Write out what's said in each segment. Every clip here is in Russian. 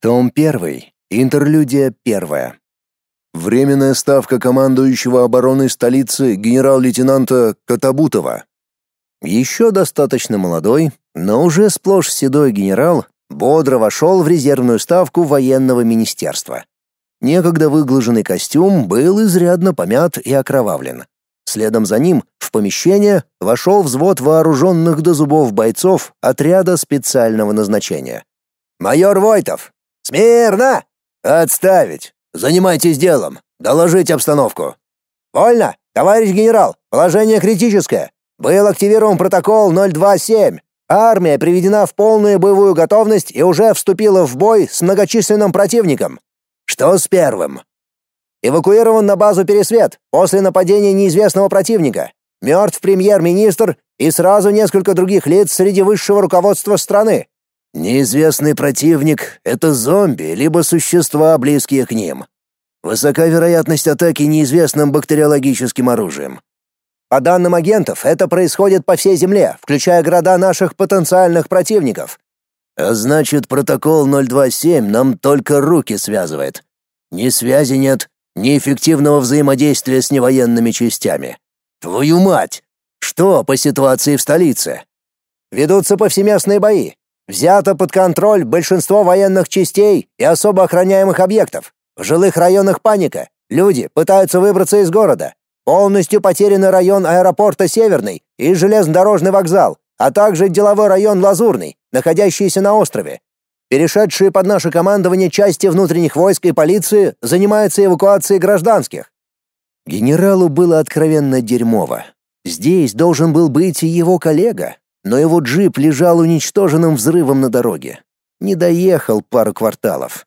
Том 1. Интерлюдия 1. Временная ставка командующего обороной столицы генерал-лейтенанта Катабутова. Еще достаточно молодой, но уже сплошь седой генерал бодро вошел в резервную ставку военного министерства. Некогда выглаженный костюм был изрядно помят и окровавлен. Следом за ним в помещение вошел взвод вооруженных до зубов бойцов отряда специального назначения. «Майор Войтов, «Смирно! Отставить! Занимайтесь делом! Доложить обстановку!» «Вольно, товарищ генерал! Положение критическое! Был активирован протокол 027. Армия приведена в полную боевую готовность и уже вступила в бой с многочисленным противником. Что с первым?» «Эвакуирован на базу Пересвет после нападения неизвестного противника. Мертв премьер-министр и сразу несколько других лиц среди высшего руководства страны. Неизвестный противник — это зомби, либо существа, близкие к ним. Высока вероятность атаки неизвестным бактериологическим оружием. По данным агентов, это происходит по всей Земле, включая города наших потенциальных противников. А значит, протокол 027 нам только руки связывает. Ни связи нет, ни эффективного взаимодействия с невоенными частями. Твою мать! Что по ситуации в столице? Ведутся повсеместные бои. Взято под контроль большинство военных частей и особо охраняемых объектов. В жилых районах паника. Люди пытаются выбраться из города. Полностью потеряны район аэропорта Северный и железнодорожный вокзал, а также деловой район Лазурный, находящийся на острове. Перешедшие под наше командование части внутренних войск и полиции занимаются эвакуацией гражданских. Генералу было откровенно дерьмово. Здесь должен был быть и его коллега, но его джип лежал уничтоженным взрывом на дороге. Не доехал пару кварталов.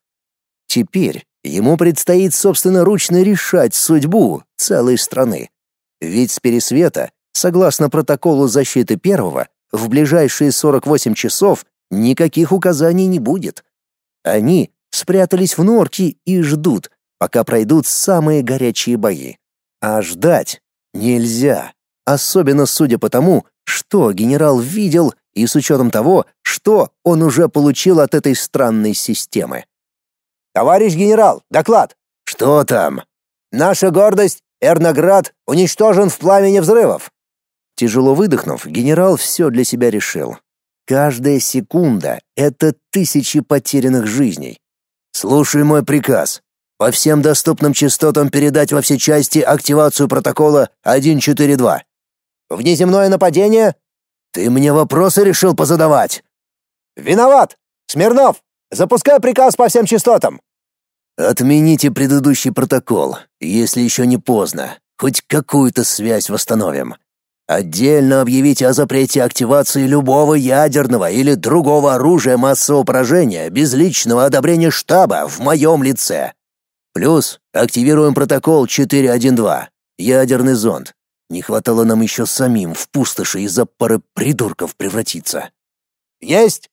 Теперь ему предстоит собственноручно решать судьбу целой страны. Ведь с пересвета, согласно протоколу защиты первого, в ближайшие 48 часов никаких указаний не будет. Они спрятались в норке и ждут, пока пройдут самые горячие бои. А ждать нельзя, особенно судя по тому, что генерал видел и с учетом того, что он уже получил от этой странной системы. «Товарищ генерал, доклад!» «Что там?» «Наша гордость, Эрноград, уничтожен в пламени взрывов!» Тяжело выдохнув, генерал все для себя решил. Каждая секунда — это тысячи потерянных жизней. «Слушай мой приказ. По всем доступным частотам передать во все части активацию протокола 142. Внеземное нападение? Ты мне вопросы решил позадавать. Виноват. Смирнов, запускай приказ по всем частотам. Отмените предыдущий протокол, если еще не поздно. Хоть какую-то связь восстановим. Отдельно объявите о запрете активации любого ядерного или другого оружия массового поражения без личного одобрения штаба в моем лице. Плюс активируем протокол 412. Ядерный зонд. Не хватало нам еще самим в пустоши из-за пары придурков превратиться. Есть!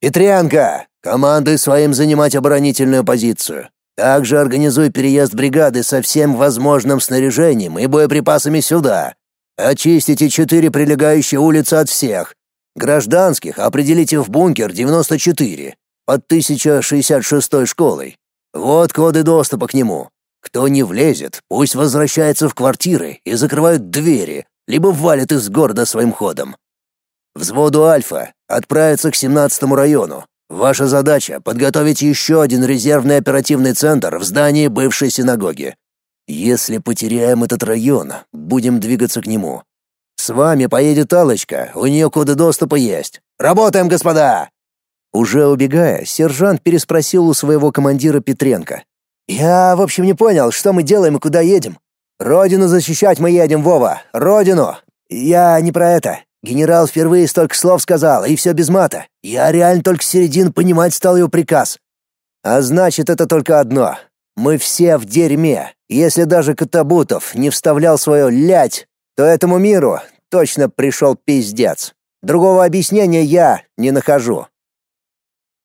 Петрянка, командуй своим занимать оборонительную позицию. Также организуй переезд бригады со всем возможным снаряжением и боеприпасами сюда. Очистите четыре прилегающие улицы от всех. Гражданских определите в бункер 94 под 1066 школой. Вот коды доступа к нему. Кто не влезет, пусть возвращается в квартиры и закрывают двери, либо валит из города своим ходом. Взводу Альфа отправиться к 17-му району. Ваша задача — подготовить еще один резервный оперативный центр в здании бывшей синагоги. Если потеряем этот район, будем двигаться к нему. С вами поедет Алочка, у нее коды доступа есть. Работаем, господа!» Уже убегая, сержант переспросил у своего командира Петренко. «Я, в общем, не понял, что мы делаем и куда едем. Родину защищать мы едем, Вова, родину. Я не про это. Генерал впервые столько слов сказал, и все без мата. Я реально только с середины понимать стал его приказ. А значит, это только одно. Мы все в дерьме. Если даже Катабутов не вставлял свое «лять», то этому миру точно пришел пиздец. Другого объяснения я не нахожу.